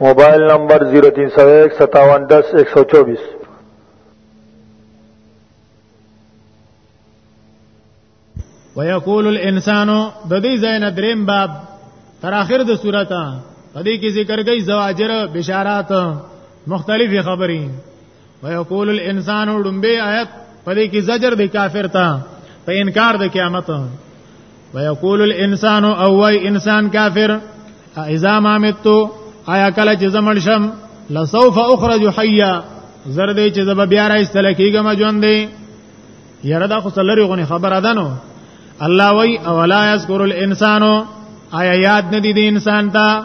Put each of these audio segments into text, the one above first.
موبایل نمبر 03015710124 ويقول الانسان د دې زین دریم باب تر اخر د سورته په دې کې ذکر کوي زواجر بشارات مختلفې خبرې ويقول الانسان ډمبه آیت پدې کې زجر دی کافر ته په انکار د قیامت ويقول الانسان او وای انسان کافر اذا ما متو آیا کله چې زمړ شم لسوف اخرج حیا زر دې چې زب بیا را استل کېږم ژوند دی یره دا خو سلری غونې خبره ده نو الله وای اولا یذکر الانسان آیا یاد ندی دی انسان ته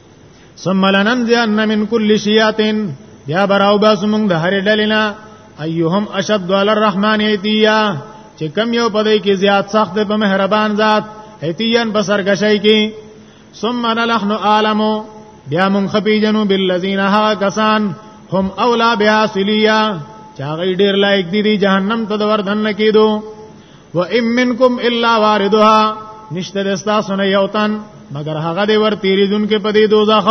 ثم لننزعن من كل شيعه بیا براو باس موږ د هر ډلینا ايهم اشد على الرحمن ايتيا چې کم یو پدې کې زیات سخت په مهربان ذات ايتيان بسرګشای کې ثم نحن عالم بیا موږ خپي جنو بالذین ها کسان هم اولا بیا سلیا چا غي ډیر لایک دي جهنم ته د وردن کېدو و ان منکم الا واردها نشته د تاسو نه یو تن مگر هغه دی ور تیریدونکو په دې دوزخ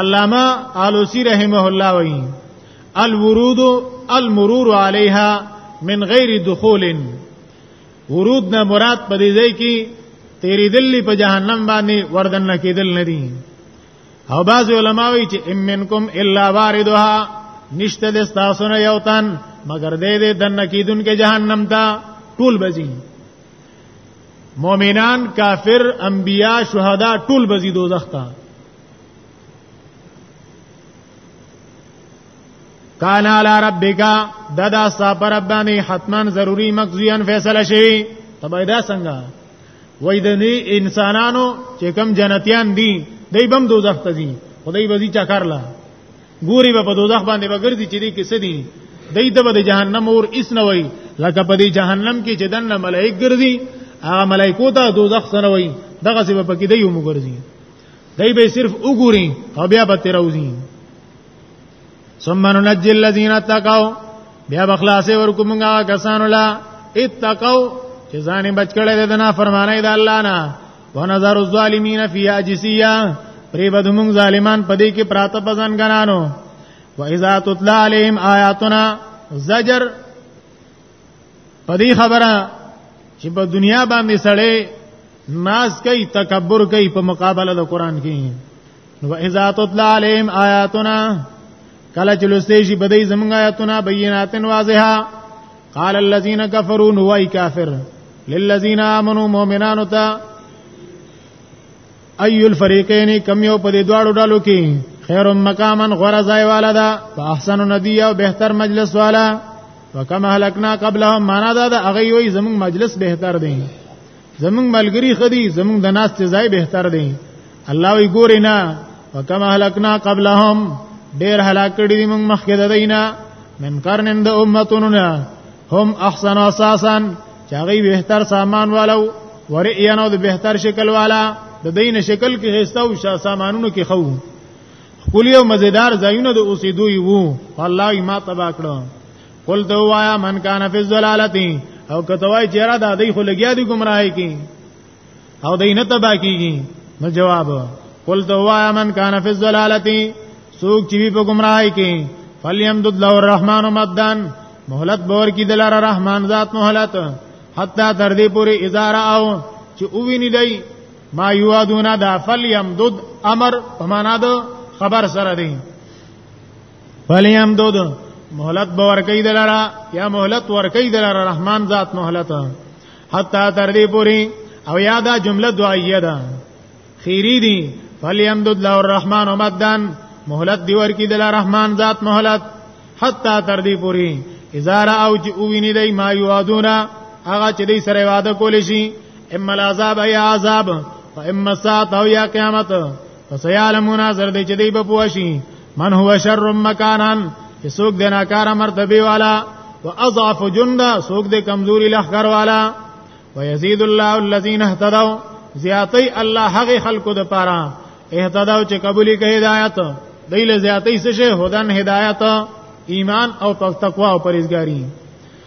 علامه علوسی رحمه الله وایي الورود المرور علیها من غیر دخول ورود نه مراد په دې ځای کې تیریدلی په جهنم باندې وردن نه کېدل نه دي او بعض علما وی چې ان منکم الا واردها نشته د تاسو نه یو تن مگر دې دې دن کیدون کې جهنم تا ټول بزی مؤمنان کافر انبیا شهدا ټول بزی دوزخ تا کان علی ربک ددا صاحب ربانی حتمان ضروری مقضیان فیصله شي تبعیدا څنګه وای د انسانانو چې کم جنتیان دي دای بم دوزخ ته دي خدای به دې چا کارلا ګوري به په دوزخ باندې بغرځي چې دې کې څه دي دای ته به د جهنم اور اس نه وای لکه په دې جهنم کې چې دنه ملائک ګرځي هغه ملائکو ته دوزخ سره وای دغه څه په کې دی یو مګرځي دای به صرف وګوري او بیا به تیروزي ثم ننجي الذين اتقوا بیا بخلاصې ورکو مونږه کسانو لا اتقوا چې ځان بچ کړي د نه فرمانه د الله نه ونظر الظالمین فی اجسیه پری بد مونږ ظالمان پدې کې پراته پزن غنانو و اذا تطلع عليهم آیاتنا زجر پدې خبره چې په دنیا باندې سړې ناز کوي تکبر کوي په مقابله د قران کې و اذا تطلع عليهم آیاتنا کله چې لسته شي بدای زمونږ آیاتونه بینات واضحه قال الذين كفروا نوای کافر للذين امنوا مؤمنان تا اي الفريقين کم یو په دې دواړو ډلو کې خیر مقامن غره ځای والا ده په احسن ندی او بهتر مجلس والا وکم هلکنا قبلهم معنا دا د اغي وي زمون مجلس بهتر دی زمونږ ملګری خدي زمونږ د ناس ته ځای بهتر دی الله وی ګوري نه وکم هلکنا قبلهم ډیر هلاک کړي دي موږ مخکې د دینه من قرنن د امتونو نه هم احسن اساسا چاغي بهتر سامان والو ورئیا نو د بهتر شکل والا د دینه شکل کې هستا او شا سامانونو کې خو خپل یو مزیدار ځایونه د اوسېدو یو الله یې ما تبا کړو قل دوایا من کان فی الضلالتی او کتوای چیرې دا دی خو لګیا دی گمراهی کی او دای نه تبا کیږي نو جواب قل دوایا من کان فی الضلالتی سوق چې په گمراهی کی فلیم دد لو الرحمن مدن مهلت بور کی دلار رحمان ذات مهلت حتا تر دې پوری ازاره او چې اوویني دی ما یوادونا دا فلیم دد امر په معنا د خبر سره دی ولیم دود مهلت به ورکی دلاره یا مهلت ورکی دلاره رحمان ذات مهلت حتا تر دې پوری او یادا جمله دعایه ده خیری دی فلیم دود له الرحمن مدن مهلت دی ورکی دلاره رحمان ذات مهلت حتا تر دې پوری اذا را او چې ویني دی ما یوادونا هغه چې دی سره وعده کول شي اما العذاب یا عذاب فاما الساعه او یا قیامت فسيعلمون زر دې چې دی به پوښي من هو شر مکانن چې څوک د ناکار مرتبه والا واضعف جندا څوک د کمزوري لخر والا ويزيد الله الذين اهتدوا زیاتی الله هغه خلکو د پاره اهتداو چې قبولي کوي هدایت دیل زیاتی څه شه هدن هدایت ایمان او تقوا او پرهیزګاری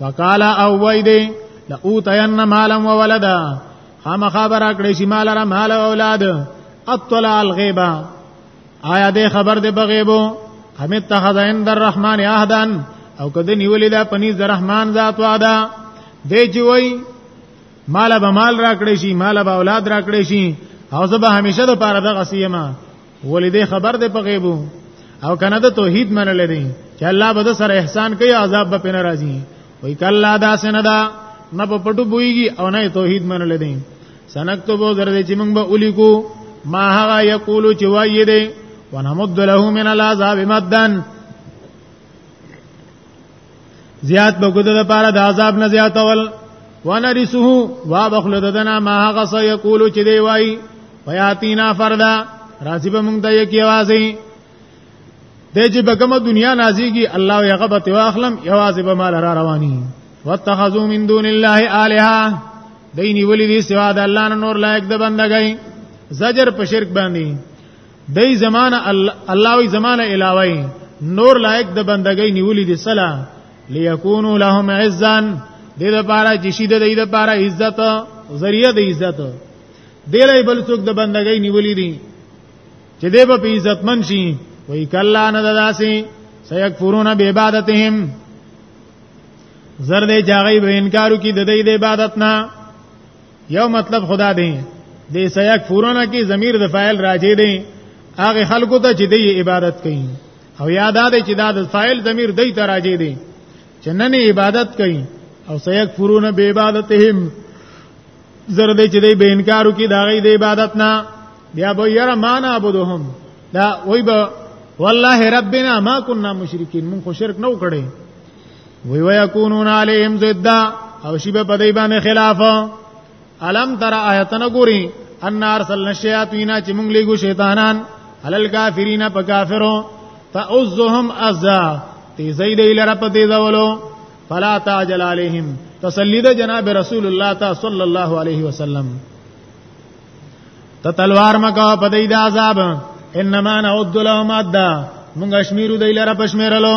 وقال او وای دی لا اوتین مالا و ولدا خام خبر کړی شي مال را مال اولاد اطلع الغیبا آیا دې خبر دې بغیبو هم اتخذ عند الرحمن عهدا او کده نیولې دا پنی زرحمان ذات وادا دې چې وای مال به مال را کړی شي مال به اولاد را کړی شي او زه به همیشه د پاره دغه سیمه ولې دې خبر دې په غیب او کنه د توحید منل دي چې الله به سره احسان کوي عذاب به پنه راځي وای کله دا سندا نه په پټو بوئیږي او نه توحید منل دي سنكتبو زرد چې موږ به الیکو ما هغه یقول چې وایي دي ونمد له من العذاب مدن زیات بګدو د پاره د عذاب نه زیات اول ونرسه وا بخلد دنا ما هغه سو یقول چې دی وای ویاتینا فردا راځي به مونږ ته یو کی आवाज د چې بګمه دنیا نازيږي الله یې غبت واخلم یواز به مال را رواني واتخذوا من دون الله الها دیني ولې دي سوا د الله نور لایق د بندګۍ زجر په شرک باندې دای زمانہ الله وی زمانہ الهوی نور لایق د بندګۍ نیولې دي صلا ليكونوا لهم عزا د دې لپاره چې شي د دې لپاره عزت ذریعہ د عزت دلای بل څوک د بندګۍ نیولې دي چې دې په عزت من شي وای کلا نه داسي سيكفرون بعبادتهم زر دې چاغي به انکارو کې د دې عبادت نه یو مطلب خدا دی د سیاق فورونه کې ضمیر د فاعل راځي دی هغه خلکو ته چې دی عبادت کوي او یاد ده چې دا د فاعل ضمیر دی ته راځي دی چې نن عبادت کوي او سیاق فورونه به عبادتهم زرد چې دی به انکارو کې دا غي د عبادت نه بیا به یره معنا عبدهم دا وای به والله ربنا ما كنا مشرکین مون خو شرک نو کړی وی ويكونون عليهم ضد او شی په دای باندې خلاف الم تر آیتن ګوري ان ارسلنا الشیاطین چې موږ لګو شیطانان علل کافرین په کافرو تعزهم ازا تیزی دی لره په دې ډولو فلا تعجل علیهم تسلی د جناب رسول الله تا صلی الله علیه وسلم ته تلوار مکا په دې د عذاب انما نعد لهم عدا موږ شمیرو دی لره په شمیرلو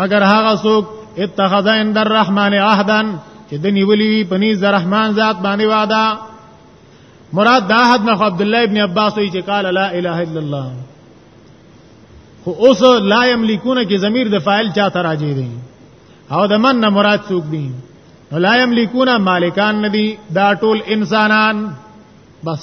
مگر هغه څوک اتخذ عند الرحمن عهدا چې د نیولې وی پني زرحمان ذات باندې وعده مراد دا حد نه عبد الله ابن عباس وی چې قال لا اله الا الله خو اوس لا یملکونه کې ضمیر د فاعل چا ته راځي دی او د من نه مراد څوک دی لا یملکونه مالکان ندي دا ټول انسانان بس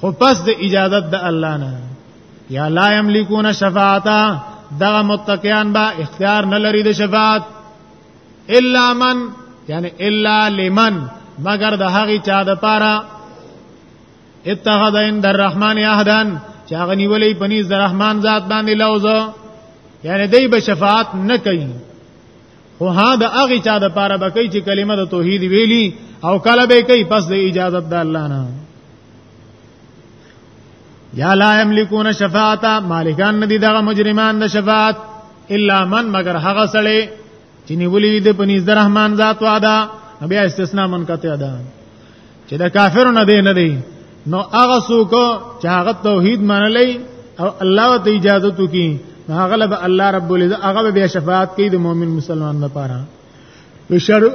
خو پس د اجازه د الله نه یا لا یملکون شفاعتا دا متقیان با اختیار نه لري د شفاعت الا من یعنی الا لمن مگر د هغه چا د پاره اتخذ عند الرحمن عهدن چې هغه نیولې پنيز د رحمان ذات باندې لوزه یعنی دای به شفاعت نه کوي خو ها د هغه چا د پاره بکې چې کلمه د توحید ویلی او کله به کوي پس د اجازه د الله نه یا لا یملکون شفاعت مالکان ندی دغه مجرمان د شفاعت الا من مگر هغه سړی چې نیولې د پنځ رحمان ذات واده بیا استثناء منقطع ده چې د کافرو نه دی نه دی نو هغه څوک چې هغه توحید منلی او الله ته اجازه تو کی هغه له الله رب ال هغه به شفاعت کوي د مؤمن مسلمان لپاره بشر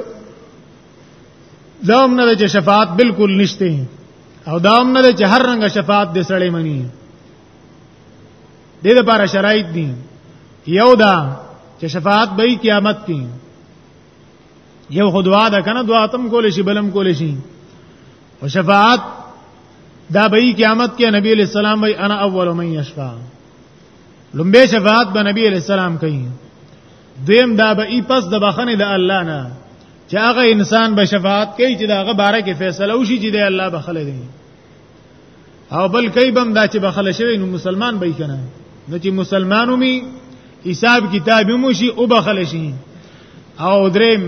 دام نه چې شفاعت بالکل نشته او دام نه چې هر رنګه شفاعت د سړی منی دې لپاره شرایط دي یو دا چې شفاعت به قیامت کې یو خدوا ده کنه دعا تم کول شي بلم کول شي او شفاعت دا به قیامت کې نبی علیہ السلام وی انا اول من یشفا لومبه شفاعت به نبی علیہ السلام کوي دیم دا به ای پس د بخنه د الله نه چې هغه انسان به شفاعت کوي چې دا هغه باره کې فیصله وشي چې د الله بخله دی او بل کای بم دا چې بخله شوی نو مسلمان به کنه نو چې مسلمانو می حساب کتاب مو شي او بخله شي او دریم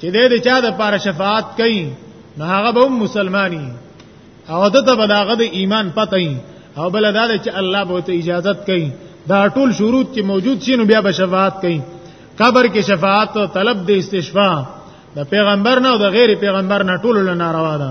چې دې د چا د پاره شفاعت کوي نو هغه به مسلمانی او دته به داغه د ایمان پته ای او بل دا چې الله به ته اجازه کوي دا ټول شروط چې موجود شي نو بیا به شفاعت کوي قبر کې شفاعت او طلب د استشفاء د پیغمبر نه او د غیر پیغمبر نه ټول لناروا ده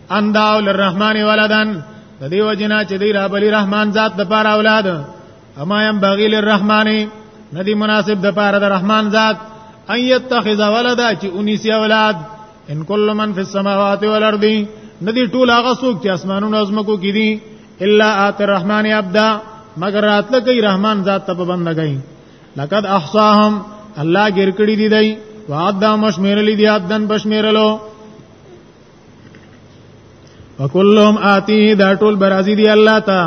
ان داو للرحمن ولدن د دې وجنا چې دی را بلی رحمان ذات د پاره اولاد اما يم بغي للرحمن ندی مناسب د پاره د رحمان ذات ان يتخذ ولدا چې انیسی اولاد ان کل من فی السماوات والارض ندی ټول هغه څوک چې اسمانونو او زمکو کې دي الا ات الرحمن عبدا مگر راتل کوي رحمان ذات ته بندګي لقد احصاهم الله ګر کړی دی دی وعد مشمیرلی دی عدن بشمیرلو وکلهم آتی دا ټول برازی دی الله تا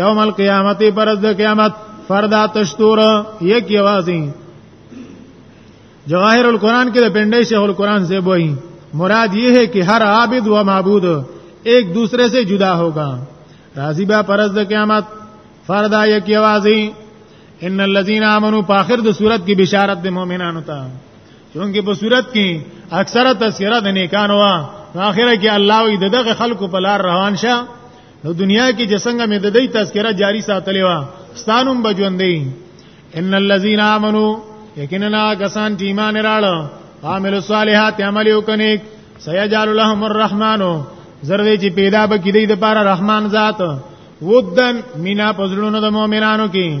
یوم القیامت پر د قیامت فردا تشتور یک یوازی جواهر القرآن کې د پنده شیخ القرآن سے وای مراد یہ ہے کہ ہر عابد و معبود ایک دوسرے سے جدا ہوگا راضی با پرز د قیامت فردا یک یوازی ان الذين امنوا په اخر د صورت کې بشارت د مؤمنانو ته چونګې په صورت کې اکثره تذکرہ د نیکانو وا اخره کې الله وي دغه خلکو په لار روان شه نو دنیا کې چې څنګه مې د دې تذکرہ جاری ساتلې وا ستانم بجوندې ان الذين امنوا یقینا کسان چې ایمان راړو عامل الصالحات عمل وکنه سيجعل لهم الرحمن زردې چې پیدا به کې دې د پاره رحمان ذات ودن مینا پزړونو د مؤمنانو کې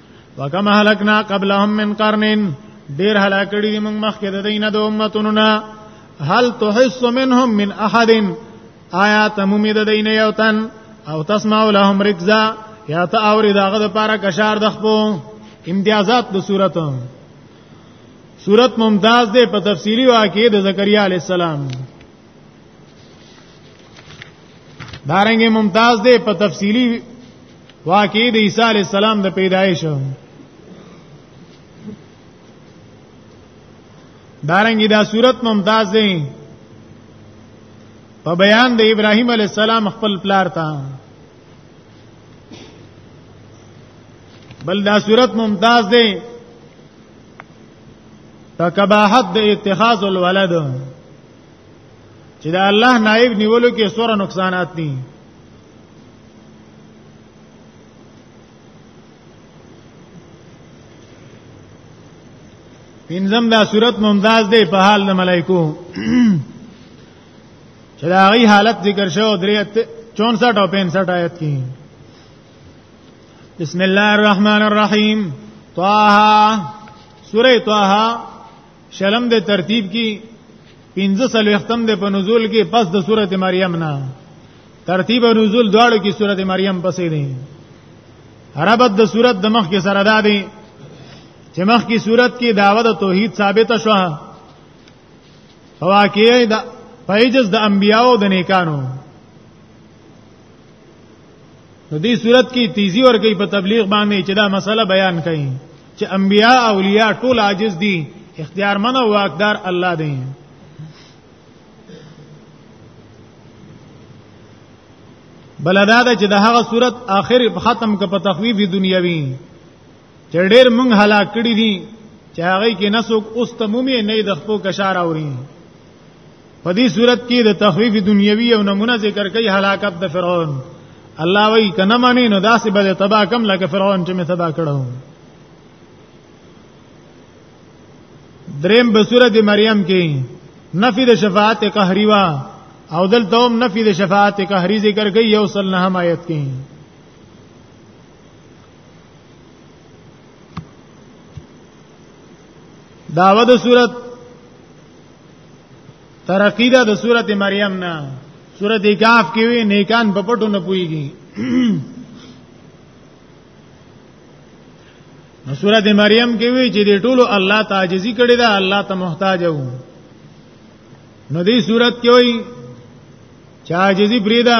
وکم هلکنا قبلهم من قرنین ډیر هلاکړي دي موږ مخکې د دینه د امتونو نه هل تحس منهم من احد آیا تمومید دین یو تن او تسمع لهم رکزا یا ته اوري داغه د پاره کشار د خپو امتیازات د صورت صورت ممتاز ده په تفسیری واقعې د زکریا علی السلام دارنګ ممتاز دی په تفصیلی واقعي د عیسی علی السلام د پیدایش دارنګ دا صورت ممتاز دی په بیان د ابراهیم علی السلام خپل پلار ته بل دا صورت ممتاز دی په کباحت د اتخاذ الولد چې دا الله نائب نیولو کې سوره نقصانات دي پینځم دا صورت ممتاز دی په حال د ملائکو چې دا غي حالت ذکر شو درې 64 او 65 آیت کې بسم الله الرحمن الرحیم طه سوره طه شلم د ترتیب کی 15 سلوختم د په نزول کې پس د سورته مریم نه ترتیب نزول دواړو کې سورته مریم پسې دی عربت د سورته د مخ کې سره ده دی چې مخ کې سورته کې دعوت توحید ثابت شوه واقعي د پیجز د انبیاو د نیکانو نو دې صورت کې تیزی ورګي په تبلیغ باندې چې دا مسله بیان کړي چې انبیا اولیاء ټول عاجز دي اختیار من او واقدار الله دی بل دا چې د هغه صورت آخر ختم ک په تخویف دنیوي چې ډېر مونږ هلاک کړی دي چې هغه کې نسوک اوس تمومي نه د خپل کشار اوري په دې صورت کې د تخفیف دنیوي او نمونه ذکر کوي هلاکت د فرعون الله وی کنه مانی نو داسې به تبا کم لکه فرعون چې می تبا کړو دریم بصورت مریم کې نفی د شفاعت قهری وا او دلته هم نفی د شفاعت قهری ذکر کوي یو صلی الله علیه آیت کې داوه د صورت ترقی دا د صورت مریم نه صورت کاف کې وی نیکان په پټو نه پويږي نو صورت مریم کې وی چې د ټولو الله تعجزي کړي دا الله ته محتاج وو نو دې صورت کې وی چاجزي پریدا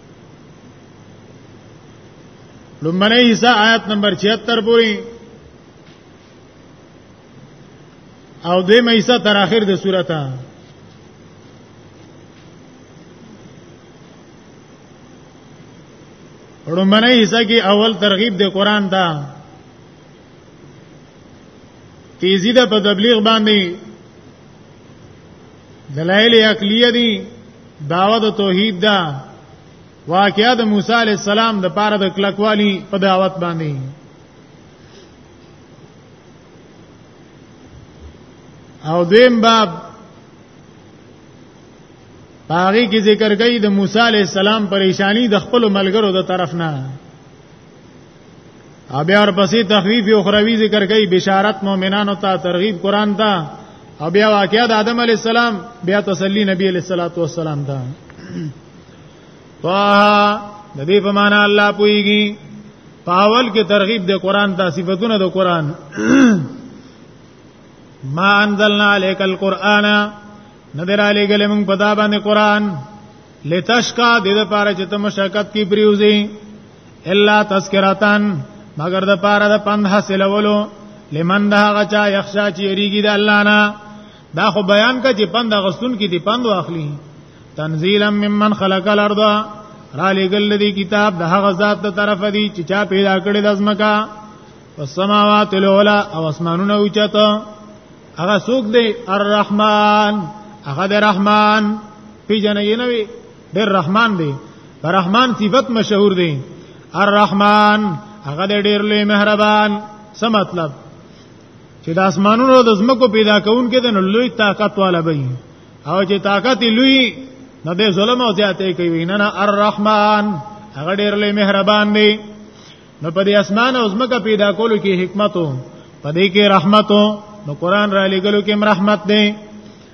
لمنه عیسی آیت نمبر 76 پوری او دې مېسا تر اخر د سورته ورمنه عیسی کې اول ترغیب د قران دا تیزی ده په تبلیغ باندې دلایل عقلیه دي داوا د توحید دا واقعیا د موسی علی السلام د پاره د کلکوالی په دعوت باندې او دیم باب باغی کی ذکر گئی د موسی علی السلام پریشانی د خپل ملګرو د طرف نه بیا ورپسې تخفیف او خروی ذکر کوي بشارت مؤمنانو ته ترغیب قران ته او بیا واقعیا د آدم علی السلام بیا تسلی نبی علی الصلاه والسلام ته طه د دې په معنا الله پويږي پاول کې ترغیب د قران د صفاتونو د قران ما انزلنا عليك القرآن ندر علی گلی مونږ په دا باندې قران لتشکا د دې لپاره چې ته مشقت کی پریوزی الا تذکرتان مگر د پاره د پند حاصلولو لمن ده غچا یخشا چې ریګی د الله نه دا خو بیان کا چې پند غستون کې دی پند واخلي تنزیلا ممن خلق الارض را لګل دی کتاب د هغه ذات ته طرف دی چې چا پیدا کړی د ازمکا والسماوات العلى او اسمانونه اوچته هغه څوک دی الرحمن هغه د رحمان پیجن یې نوې ډېر رحمان دی رحمان صفت مشهور دی الرحمن هغه ډېر لوی مهربان څه مطلب چې د اسمانونو د زمکو پیدا کون کې د لوی طاقت والا وي او چې طاقت لوی نه د ظلم او زیاتې کوي نه نه الرحمن هغه ډېر لوی مهربان دی نو په دې اسمان او زمکه پیدا کولو کې حکمت په دې کې رحمت نو قران را لګلو کې رحمت دی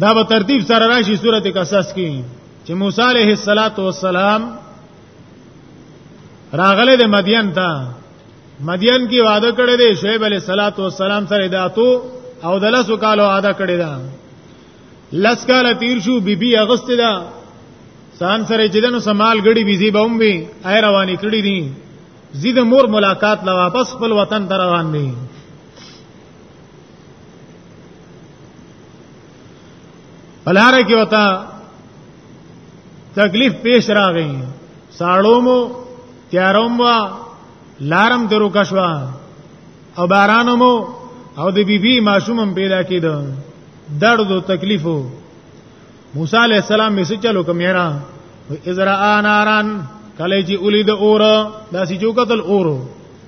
دا به ترتیب سره راشي سورته قصص کې چې موسی عليه السلام راغله د مدین ته مدین کې وعده کړی دی شعیب علیه السلام سره داتو او د لاسو کالو وعده کړی دا لس کال تیر شو بیبي اغست ده سان سره چې دنو سمال غړي بيزي بوم وي اي رواني کړی دي زید مور ملاقات لا واپس خپل وطن ته روان دي بلار کې وتا تکلیف پیش راغی ساړومو تیاروم وا لارم درو کښوا او بارانمو او د بیبي بی معصومم پیدا کید درد او تکلیفو موسی علی السلام می سچلو کمیرا اذرا ناران کله چې اولید اور داسې جو قتل اورو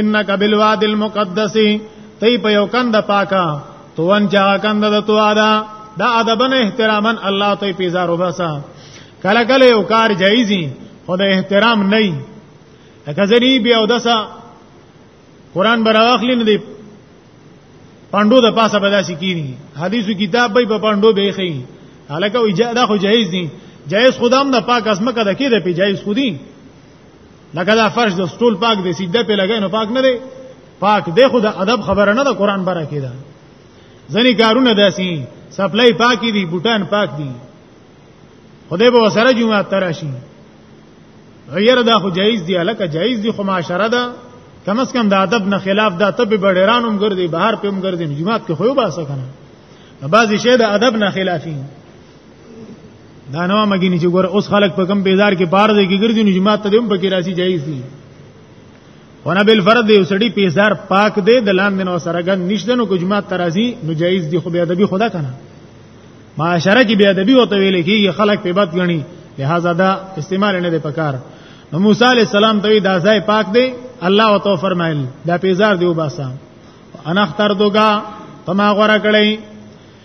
انک بالواد المقدس تی په یو کند پاکا تو ان چا کند د تو ادا دا ادبن احترامن الله ته پیزار وباسا کله کله یو کار جایزي خو د احترام نه ای لکه ځنی بیا ودسا قران براخلی نه دی پاندو د پاسه بداسي کیږي حدیثو کتاب به په پاندو به خي حالکه اجازه خو جایز دي جایز خدام د پاک اسمه کده کې د پی جایز خودي لکه دا فرش د سټول پاک دی سیده په لګای نو پاک نه دی پاک دی خو د ادب خبره نه ده قران بره کیده ځنی کارونه داسي سپلای پاکي دي بوټان پاک دي خدای به وسره جمعه تراشي غیر دا خو جایز دی الکه جایز دی خو معاشره ده کم از کم د ادب نه خلاف دا تب بډیرانم ګرځي بهر پم ګرځي جمعه کې خو یو باسه کنه بعضی شی د ادب نه خلافي دا نو مګینی چې ګور اوس خلک په کم بیزار کې بار دی کې ګرځي نو جماعت ته هم پکې راځي جایز دي ونه بل فرض دی وسړي پیزار پاک دی د لاندې نو سره ګن نشته نو جماعت ته راځي نو جایز دي خو بیا ادبي خدا کنه معاشره کې بیا ادبي وته ویل کېږي خلک په بد غني لہذا دا استعمال نه دی پکار نو موسی علی السلام ته دا ځای پاک دی الله وتو فرمایل دا پیزار دی وباسه انا اختر دوګه پما غره کړی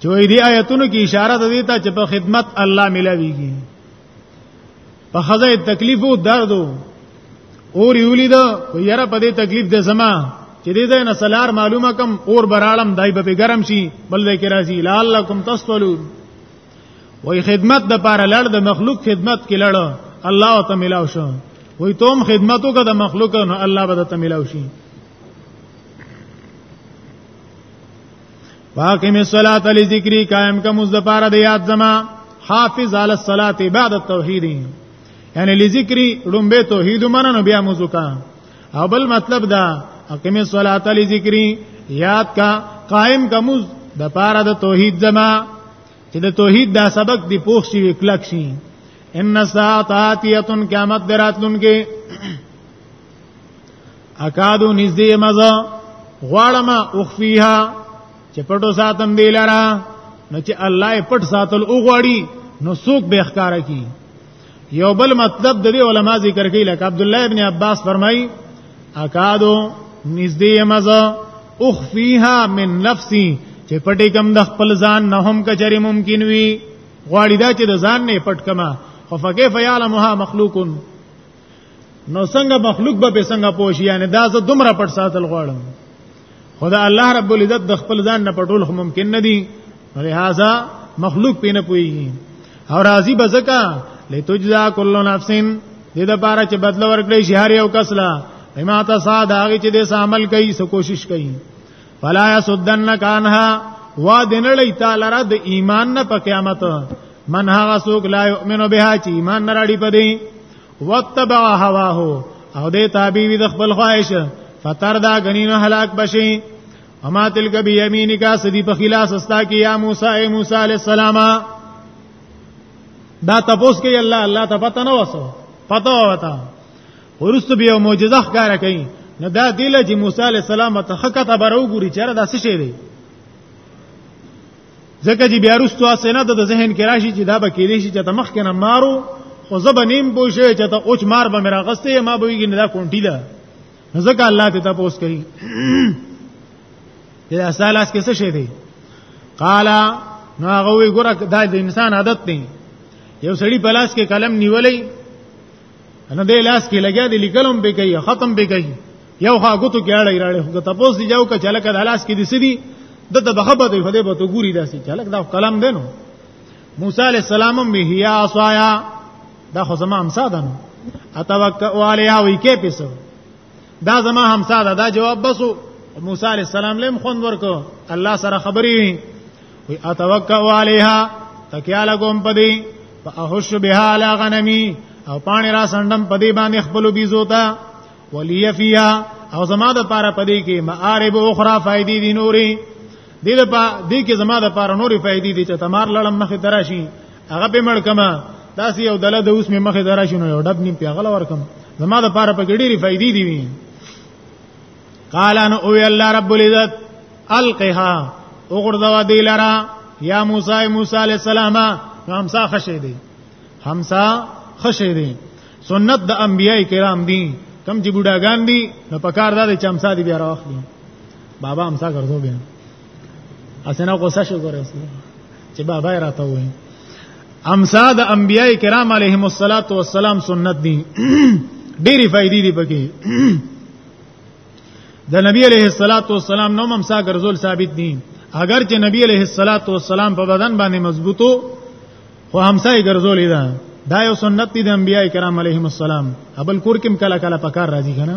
چې دې آیتونو کې اشاره ده دیتا چې په خدمت الله ملاويږي په خزه تکلیف او درد اور یولید خو یره په دې تکلیف د زما چې دې ځای نه سلار معلومه کم اور براړم دای به ګرم شي بل دې کې راځي لعلکم تصلون وای خدمت د پاره لړ د مخلوق خدمت کې لړ الله ته ملاو شو وای توم خدمتو کا د مخلوق نو الله به ته ملاو شي واقم الصلاۃ لذکری قائم کوم د پاره د یاد زما حافظ علی الصلاۃ بعد التوحید یعنی لذکری لومبه توحید مننه بیا موضوع کا او بل مطلب دا اقم الصلاۃ لذکری یاد کا قائم کوم د پاره د توحید زما چې د توحید دا سبق دی پوښ شي وکلک شي ان الساعه قیامت دراتلونکې اکادو نږدې مزه غواړم اخفيها چې پټو ساتم دی لرا نو چې الله پټ ساتل او غواړي نو څوک به ښکارا کی یو بل مطلب د علماء ذکر کوي لکه عبد الله ابن عباس فرمای اکادو نږدې مزه اخفيها من نفسي چې پټې کم د خپل ځان نه هم کچري ممکن وي غواړي دا چې د ځان نه پټ کما خو فكيف يعلمها مخلوق نو څنګه مخلوق به په څنګه پوښي یعنی دا زه دومره پټ ساتل غواړم خدا الله رب العزت د خپل ځان نه پټول خو ممکن نه دی لہذا مخلوق پې نه پويږي او راضي بزکا لتجزا کل نفس دې د بارا چې بدل ورکړي شي هر یو کس لا بما تصاد هغه چې دې عمل کوي سو کوشش کوي فلا يسدنك عنها وا دنړی تعالی را د ایمان نه په قیامت من هغه څوک لا یؤمنو بها چې ایمان نه راړي پدې وتبع هواه او دې تابع وي د خپل خواهش فتر دا غنین هلاک بشي اما تلک بی یمینکا سدی په خلاص استا کی یا موسی ای موسی علی السلام دا تپوس کوي الله الله ته پته نه وسو پته وتا ورسته بیا معجزه ښکارا کوي نو دا دله چې موسی علی السلام ته خکته برو ګوري چیرې دا څه شي دی ځکه چې بیا رستو اسنه د ذهن کې راشي چې دا به کېدې شي چې ته مخ کې نه مارو خو زب نیم بوشه چې ته اوچ مار به میرا غسته ما به ویګ نه دا کونټی ده ځکه الله ته تاسو کوي دا اصل اس کې څه شي دی قالا نو هغه وی ګره دا د انسان عادت دی یو سړی پلاس کې قلم نیولې نه دې لاس کې لګیا دی لیکلم به کوي ختم به کوي یو ها غوتو کې اړه راړې خو ته پوس دی جاو که چلک د لاس کې دي سدي د ته بخبه دی فدې به تو ګوري داسي چلک دا کلام دی نو موسی علی السلام هم هيا عصایا دا خو زما امسا ده نو اتوکا علیها وی کې پیسو دا زما همسا ده دا جواب بسو موسی علی السلام لم خوند ورکو الله سره خبري وي اتوکا علیها تکیا لګوم پدی فاحش بها علی غنمی او پانی را سندم پدی باندې خپل بیزو تا ولی فیها او زما د پاره پدی کې معارب اخرى فائدې دي نوري دې د پا دې کې زما د پاره نوري فائدې دي چې تمار لړم مخه تراشي هغه به مړ کما داسې یو دله د اوس مې مخه درا شنو یو ډب نیم پیغله ورکم زما د پاره په ګډيري فائدې دی وی قال ان او الله رب العزت القها وګرځوا دی لرا یا موسی موسی علی السلام همسا خشه دی همسا خشه دی سنت د انبیای کرام دی کم چې بوډاګان دي نو پکار دا چې همسا دي بیا راوخلي بابا همسا ګرځو بیا اسنه غوسه شو ګره چې بابا یې راته وایي امسا د انبیای کرام علیهم الصلاۃ والسلام سنت دي ډېری فائدې دي پکې د نبی علیه الصلاۃ والسلام نوم امسا ګرځول ثابت دي اگر چې نبی علیه الصلاۃ والسلام په بدن باندې مضبوطو خو همسا یې ګرځولې ده دا یو سنت دي د انبیای کرام علیهم السلام ابل کور کې کله کله پکار راځي کنه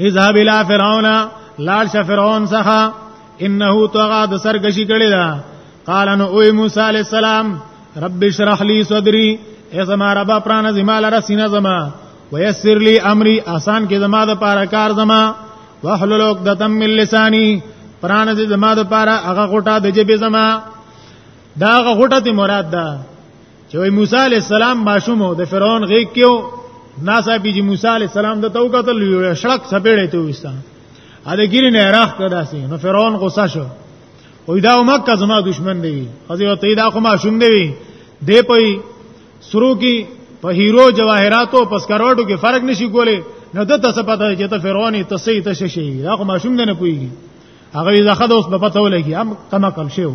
اذهب الى فرعون لال ش فرعون څخه انه طغى د سرګشي کړي دا قال نو او موسی عليه السلام رب اشرح لي صدري اے زما رب پران زما لرا سینه زما ويسر لي امري آسان کې زما د پاره کار زما واحلل عقدة من لساني پران زما د پاره هغه غټه د جبه زما دا هغه غټه مراد ده چې وای موسی علی السلام ماشوم د فرعون غیږ کېو ناسا بي چې موسی علی السلام د تو قتل یو شړک سپېړې ته وستا ا دې ګری نه راخ کړه سي نو فرعون غوسه شو وای دا مکه زما دشمن دی خزي ته دا خو ماشوم دی دی په سرو کې په هیرو جواهراتو پس کروټو کې فرق نشي کولی نو دته څه پته چې ته فرعون ته سي ته شي دا خو ماشوم نه پويږي هغه ځخه د اوس په پته ولګي هم کما کم شیو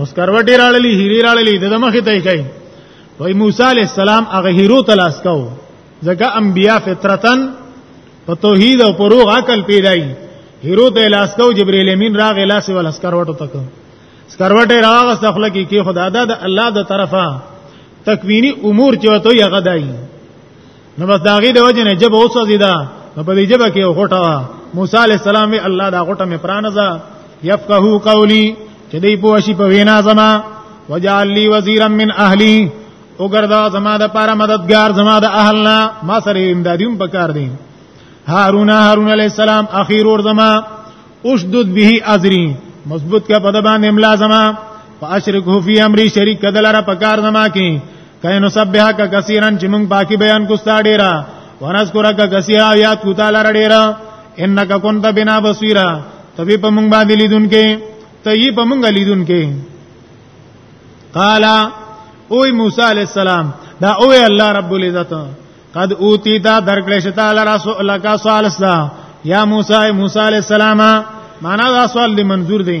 نو سکروټی راړلی هیری راړلی د مخې ته کوي وای موسی علی السلام هغه هیرو تلاش کاو ځکه انبیا فطرتن په توحید او پروغ عقل پیدای هیرو ته لاس کاو جبرئیل امین راغ لاس ول سکروټو تک سکروټه راغست خپل کې کې خدا دا د الله د طرفه تکوینی امور چې وته یې غدای نو بس دا غي د وجه نه جب اوسه دي دا په دې جبه کې غټه وا موسی عليه السلام الله دا غټه مې پرانځه يفقهو قولي چې دې پوښي په وینا زما وجعل لي وزيرا من اهلي وګردا زما د پاره مددگار زما د اهلنا ما سره امدادیم پکار دي هارون هارون عليه السلام اخیر ور زما اشدد به ازري مضبوط کا په دبان املا زما فاشرکه فی امری شریک کدلره پکار زما کې کینو سبحا کا کثیرن چې مونږ باقی بیان کو ستا ډیرا ونذکر کا کثیرا یاد کو تعالی را ډیرا انک کنت بنا بصیرا تبي په مونږ باندې لیدونکې ته یې په مونږ لیدونکې قال او موسی علی السلام دا او الله رب العزت قد اوتی دا درکړې شتا لرا سو لکا سوال ستا یا موسی موسی علی السلام معنا دا سوال دی منظور دی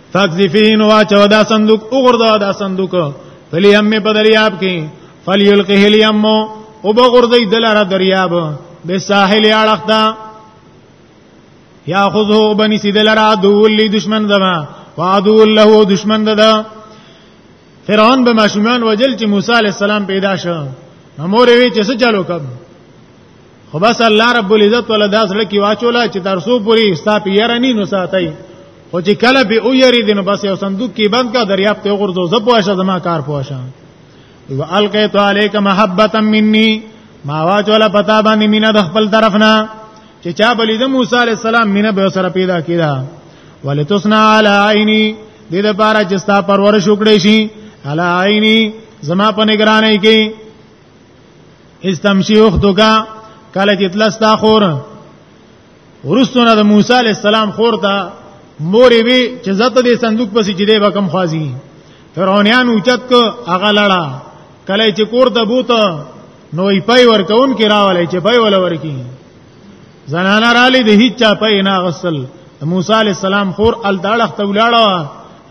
فاکذفین واچو دا صندوق وګرځو دا صندوق فلی هم په دریاب کې فلیلقه الیم او بغردی دلاره دریاب به ساحل اړختا یاخذه بنی سیدلرا دول لی دشمن دما وعدو له دشمن ددا فرعون به ماشومان وجل چې موسی علی السلام پیدا شو نو مور وی چې څه چالو کړ خو بس الله رب العزت ولا داس لکی واچولا چې ترسو پوری ستا پیرانی نو ساتي خو چې کله به او یری دین بس یو صندوق کې بند کا دریاب ته غردو زپوښه زما کار پوښه و القیت علیک محبتا مني ما واچولا پتا باندې مینا د خپل طرف نه چې چا بلی د موسی علی السلام مینا به سره پیدا کیدا ولتصنع علی عینی دې د پاره چې ستا پرورش وکړې شي علی عینی زما په نگرانۍ کې استمشي اختوګه کله چې تلس تا خور ورستونه د موسی علی السلام خور ته مورې وی چې زته دې صندوق پسې چې دې وکم خوازي فرعونیان اوچت کو هغه لړا کله چې کور ته بوته نو یې پای ورکون کې راولې چې پای ولا ورکی زنانه رالی د هیڅ چا په نه غسل موسی علی السلام خور ال داړه ته ولاړه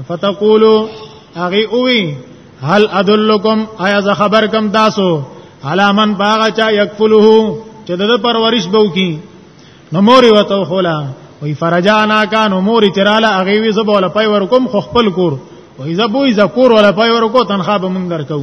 فتقولو هغه اوی هل ادلکم آیا ز خبر کم تاسو علامن باغ چا یکفله چې د پرورش بو کی نو مور وته خولا وی فرجانا کان مور چراله هغه وی زبول پای ورکم خو خپل کور وی زبوی زکور ولا پای ورکو تنخواه به مونږ درکو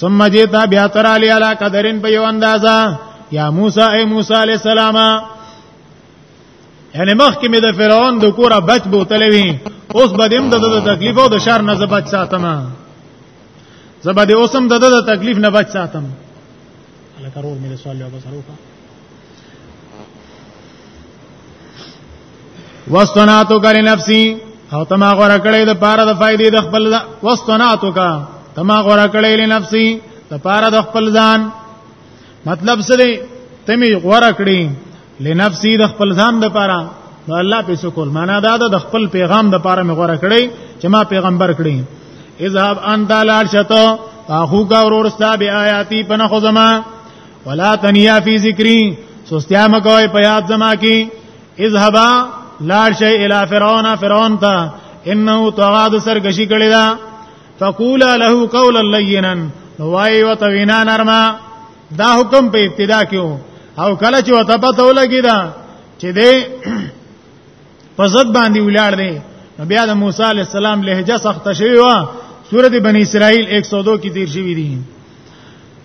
ثم جیتا بیا تر علی علی قدرن په یو اندازا یا موسی ای موسی علی السلام یعنی مخکې مې د فرعون د کوره بچ بوتلې وي اوس به دیم د تکلیف او د شر نه زبچ ساتم زبا دې اوسم د د تکلیف نه بچ ساتم الله کرو مې سوال یو بسرو کا واستناتو کر نفسي او تما غره کړې د پاره د فائدې د خپل واستناتو کا تما غره کړې لنفسي د پاره د خپل ځان مطلب څه دی تمی غره کړې لنفسي د خپل ځان د پاره نو الله په سکول معنا دا د خپل پیغام د پاره مې غره کړې چې ما پیغمبر کړې اذهب انت لارشتو اخو کا ورور ستا بی آیاتی پنه خو زمان ولا تنیا فی ذکری سستیا مکوې په یاد زما کې اذهبا لا شی الی فرعون فرعون تا انه طغاد سرکشی کړی دا فقولا له قولا لینا وای و توینا نرما دا حکم په ابتدا کې او کله چې وته پته ولګی دا چې دې په زد باندې ولاړ دی نو بیا د موسی علی السلام لهجه سخت شوی و سورته بنی اسرائیل 102 کې تیر شوی دی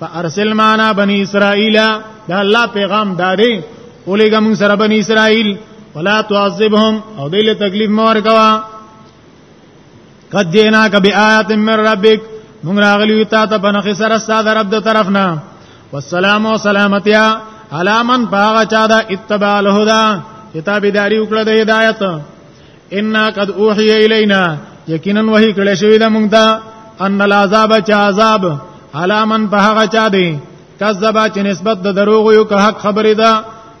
فارسل معنا بني اسرائيل دا الله پیغام داري اولېګه موږ سره بني اسرائيل ولا تعذبهم او دې له تکلیف مور کوا قد جینا کبی آیات من ربک موږ راغلی تا ته بنخ سره ستاد رب د طرفنا والسلام او سلامتیا علامن پاغه چا دا اتباع الهدى کتابداري وکړه د هدایت ان قد اوحي الينا یقینا وحی کړه شوی دا مونږ ته ان العذاب چا عذاب علامن په هغه چا دی کذبا چې نسبت د دروغ یو که حق خبره ده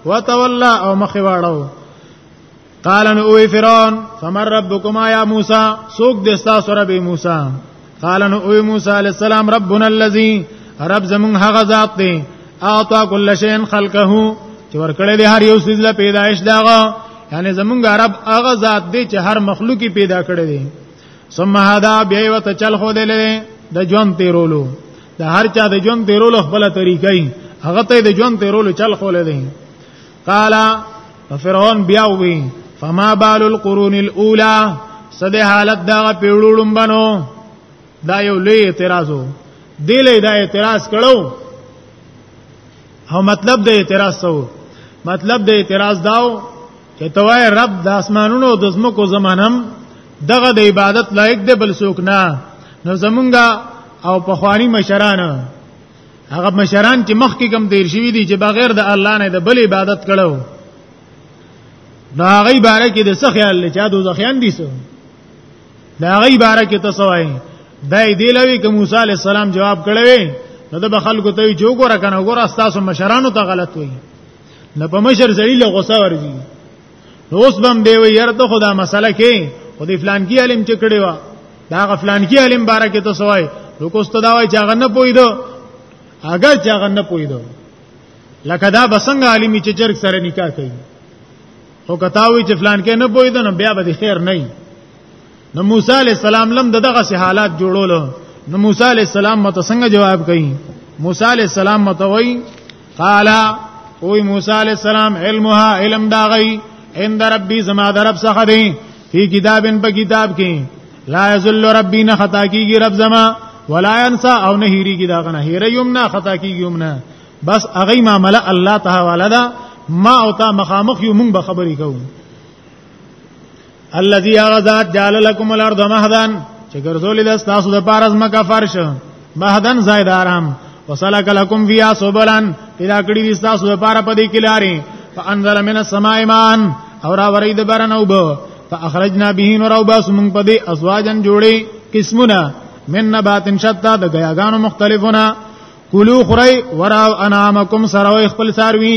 وتولى او مخ واړو قال نو فرعون فمن ربكما يا موسى سوق دستا سره به موسی قال نو او موسی علی السلام ربنا الذی رب زمون هغه ذات دی اعطا کل شیء خلقه چې ورکړی دی هر یو سیز له پیدایش داغه یعنی زمونږ رب هغه ذات دی چې هر مخلوقي پیدا کړی دی ثم هدا بیا وت چل خو دی د ژوند تیرولو د هر چا د ژوند تیرولو خپل طریقې هغه ته د ژوند تیرولو چل خو دی قال فرعون بیا وی فما بال القرون الاولى سده حالت دا پیړولم بنو دا یو لوی اعتراض وو دله دا اعتراض کړو او مطلب د اعتراض سو مطلب د اعتراض داو چې توای رب د اسمانونو د زمکو زمانم دغه د عبادت لایق دی بل څوک نه نو زمونږه او پخوانی مشران هغه مشران چې مخکې کم تیر شوی دي چې بغیر د الله نه د بل عبادت کړو نو هغه باره کې د څه خیال لچا دوزخیان دي سو دا هغه باره کې تاسو وایي دای دی لوي ک موسی علی السلام جواب کړوي نو د خلکو ته جو ګور کنه ګور تاسو مشرانو ته غلط وایي نه په مشر ذلیل غوسه ورځي نو اوس بم دی وی یره ته خدا مسله کې خو دی فلان کی علم چې کړي وا دا غفلان کی علم بارا کې ته سوای نو کوست دا وای چې هغه نه پویدو اگر چې هغه نه پویدو لکه دا بسنګ عالمي چې جرګ سره نکاح کوي خو کتاوي چې فلان کې نه پویدو نو بیا به خیر نه نو موسی علی السلام لم دغه سه حالات جوړول نو موسی علی السلام مته څنګه جواب کړي موسی علی السلام مته وای قال او موسی علی السلام علمها علم دا غي عند ربي زما در رب څخه دی فی کتابن په کتاب کې لا یذل ربی نه خطا کیږي رب زما ولا انسا او نه هیریږي دا غنه هیر یم نه خطا کیږي یم نه بس اغه ما مل الله تعالی دا ما او تا مخامخ یو مونږ به خبرې کوو الذي غذات جعل لكم الارض مهدا چې ګرځولې د تاسو د پارز مکه فرش مهدن زائد آرام وسلک لكم فيها سبلا پیدا کړی د تاسو د پاره پدې کې لارې فانزل من السماء ماء اور اورې د برنو وب فاخرجنا به نور او باس مونږ پدې ازواجن جوړې قسمونه من نبات شتا د غیاګانو مختلفونه کلو خری ورا انامکم سره خپل ساروی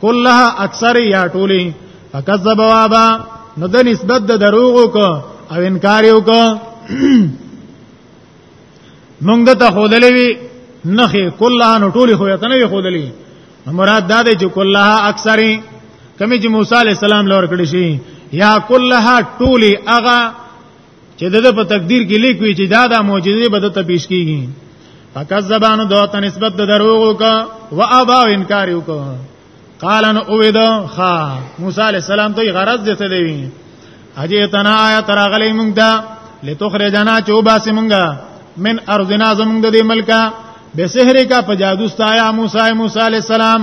کلها اکثر یا ټولی فکذب وابا نو د نسبت د دروغ کو او انکار یو کو مونږ د ته خودلې وی نخې کلها نو ټولی خو ته نه خودلې مراد دا دی چې کلها اکثری کمی چې موسی علی السلام لور کړی شي یا کلها ټولی اغا چې د په تقدیر کې لیکوي چې دا د معجزې به د تپیش کیږي فکذبانو دوته نسبت د دروغو کا و ابا انکار وکړ قال ان اوید خا موسی علی السلام ته غرض دې څه دی اجه تنا آیا تراغلی مونږ دا لتخرجنا چوباس مونږه من ارضنا زمونږ د دې ملکا به سحر کا په جادو ستایا موسی موسی علی السلام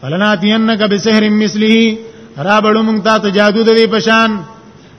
فلناتینک بسحر مثله را بړو مونږ ته جادو د دې پشان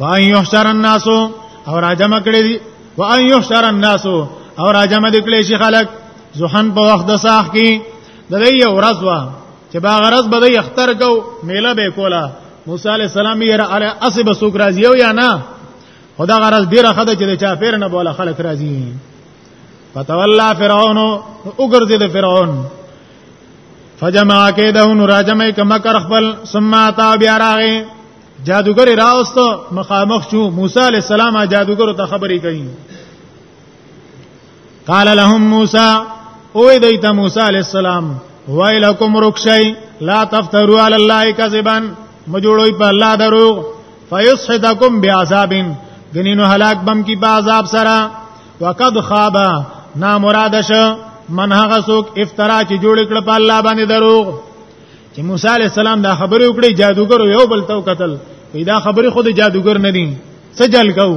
وان یحشر الناس او راجم کړی دي وان یحشر الناس او راجم دي کړی شي خلک زحن په وخت د ساخ کې د دې یو ورځ وا چې با غرض به یې اختر کو میله به کولا موسی علی السلام یې را علی اسب سوق راځي او یا نه خدا غرض ډیره خده چې چا پیر نه بوله خلک راځي فتولى فرعون وګرځي د فرعون فجمع کېدهن راجمې کما کر خپل ثم تا بیا راغې جادوګر راوست مخامخ شو موسی علی السلام جادوګر ته خبرې کوي قال لهم موسی او دیت موسی علی السلام ویلکم رکشی لا تفتروا علی الله کذبا مجوړوي په الله دروغ فیسحتکم بعذاب غنینو هلاک بم کی په عذاب سره وقد خاب نا مرادش من هغه سوک افترا چې جوړ کړ په الله باندې دروغ چې موسی علی السلام دا خبره وکړي جادوګر یو بل تو قتل دا خبره خود جادوګر نه دي سجل کو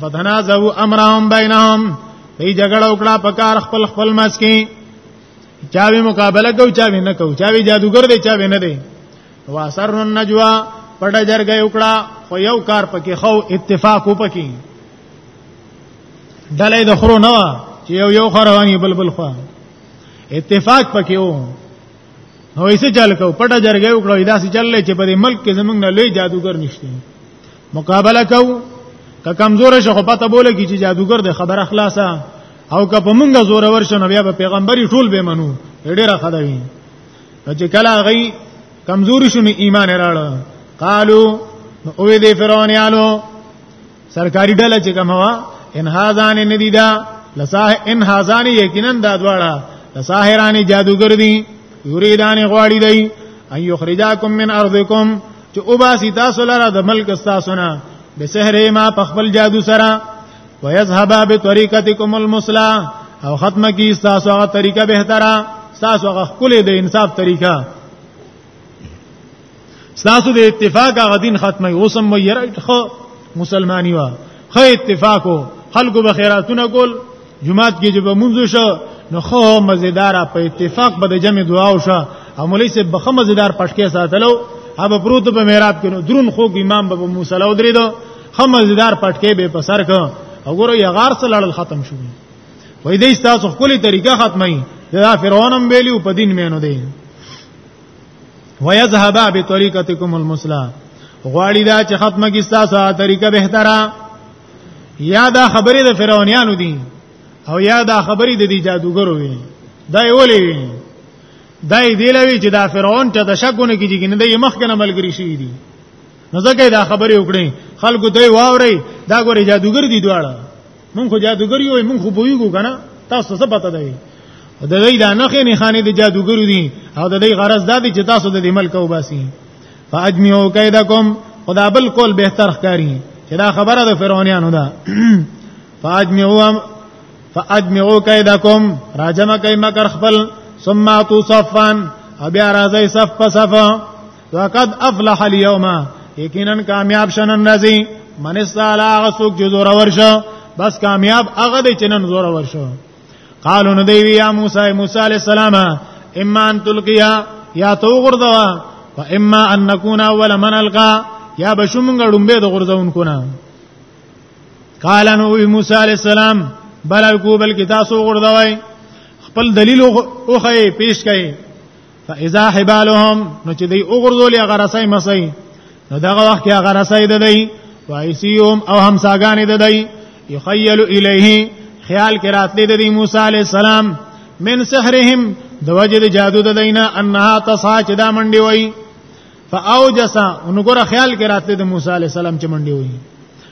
فتنازعوا امرهم بینهم ای جګړه وکړه په کار خپل خپل مس کې چاوي مقابله کو چاوي نه کو چاوي جادوګر دی چاوي نه دی واسر النجوا پټه جرګه وکړه خو یو کار پکې خو اتفاق وکړي دلې د خرو نه چې یو یو خرواني بلبل خو اتفاق پکې وو نو ایسه چل کو پټه جرګه وکړو دا سې چللې چې په دې ملک کې زمونږ نه لوی جادوګر نشته مقابله کو که کمزور شو خو پته بوله کی چې جادوګر د خبره خلاصه او که په مونږه زور ورشه نو بیا به پیغمبري ټول به منو ډیره خدای چې کله غي کمزوري شونه ایمان راړه قالو او دې فرعونانو سرکاري ډله چې کومه وا ان هاذان ندی دا لساه ان هاذان یقینا دا دواړه لساهرانی جادوګر دي یریدان غواړي دی ان یخرجاکم من ارضکم چې او باسی تاسو لره د ملک تاسو نه به سحر ما په خپل جادو سره ويذهبا بطريقتكم المصلى او ختمه کی تاسو هغه طریقه بهتره تاسو هغه خپل د انصاف طریقه تاسو د اتفاق هغه دین ختمه اوسم مې یره خو مسلمانی وا خو اتفاقو خلکو به خیراتونه کول جمعات کې جب منځو شو نو خو مزیدار په اتفاق به د جمع دعا او شو عملی سے بخ مزیدار پټکې ساتلو اب پروت په میراب کې درون خو امام به موسی لو درې دو خو مزیدار پټکې به په سر کو وګوره یغار سره لړل ختم شو وې دې تاسو خولي طریقه ختمه دا فرعونم ویلو په دین مینو دی ويذهبا بطريقتكم المثلى غواړي دا چې ختمه کی تاسو طریقه بهتره یا دا خبرې د فرعونانو دي او یا دا خبرې د دې جادوګرو وي دا یې ولې وي دا یې دی لوي چې دا فرعون ته د شکونه کیږي نه د مخ کنه ملګری شي دي نو ځکه دا خبرې وکړي خلکو دوی واوري دا ګوري جادوګر دي دواړه مونږ خو جادوګر یو مونږ خو پویګو کنه تاسو څه پته دی د دې دا نخې نه خانې د جادوګر دي او د دې غرض دا دی چې تاسو د دې ملک او باسي فاجمعوا کیدکم خدا بل کول بهتر ښکاری چې دا خبره د فرعونانو ده فاجمعوا فاجمعوا کیدکم راجمه کای مکر خپل ثم تو صفان بیا راځي صف په صفه وقد افلح اليوم یقینا کامیاب شنن نزی من استعلا غسوک جو زور ورشو بس کامیاب هغه دی چې نن زور ورشو قالو نو دی یا موسی موسی علی السلام اما ان تلقیا یا تو غردوا و اما ان نكون اول من القا یا بشومنګ ډومبه د غردون کو نه قال نو موسی علی السلام بل کو بل کتاسو غردوای خپل دلیل او خې پیش کړي فاذا حبالهم نو چې دی وګرځولې هغه رسای مسای نو دغه وخت هغه رسای ده دی وایسیهم او همساګانې ده دی یخیل الیه خیال کې راتلې ده دی موسی علی السلام من سحرهم د وجه د جادو د دینه انها تصا چې دا منډي وای فاوجسا انګور خیال کې راتلې ده موسی علی السلام چې منډي وای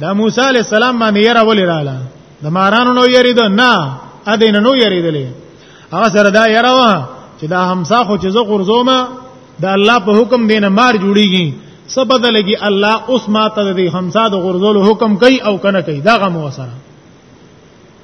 دا موسی علی السلام باندې یې راولې رااله د مارانو نو یریدو نه ا دین نو یریدلې هغه سره دا یره وا چې دا همسا خو چې زه غرزومه د الله په حکم دین مار جوړیږي سبد لګي الله اوس ما ته د همسا د غرزولو حکم کوي او کنه کوي دا غمو سره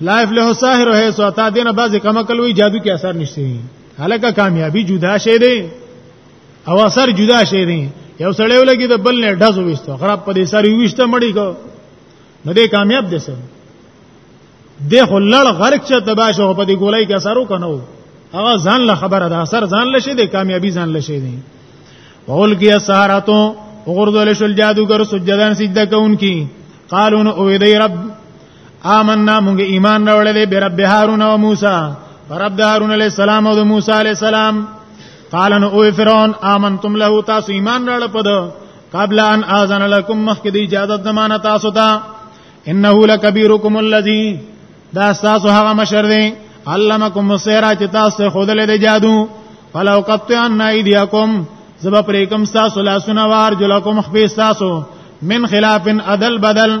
لا يفلح الساحر حيث اتى دینه بعضی کما کلوي جادو کې اثر نشته هلکه کامیابی جدا شي دی او اثر جدا شي دی یو سړی ولګي د بل نه ډز وېستو خراب په دې ساری وېشته مړی کو نه دی کامیاب دی سم د خلل غرق چې تبا شو په دې ګولای کې اثر وکنو هغه ځان له خبره ده اثر ځان لشي دی کامیابی ځان لشي دی وقول کې سهارتو وغردل شل جادوګر سجدان سجده کوونکی قالو نو او دی رب آمنا موږ ایمان راوړلې به رب هارون او موسی رب د هارون علی السلام او د موسی علی السلام قال نو او فرعون آمنتم له تاسو ایمان راړل پدو قبل ان اذن لكم مخکې د اجازه زمانه تاسو ته انه لکبیرکم الذی دا تاسو هغه مشر دی علمکم السحر چې تاسو خودلې د جادو فلو قطعن ایدیکم زبا پریکم تاسو لاسونه وار جلکم خپې تاسو من خلاف عدل بدل